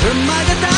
生まれた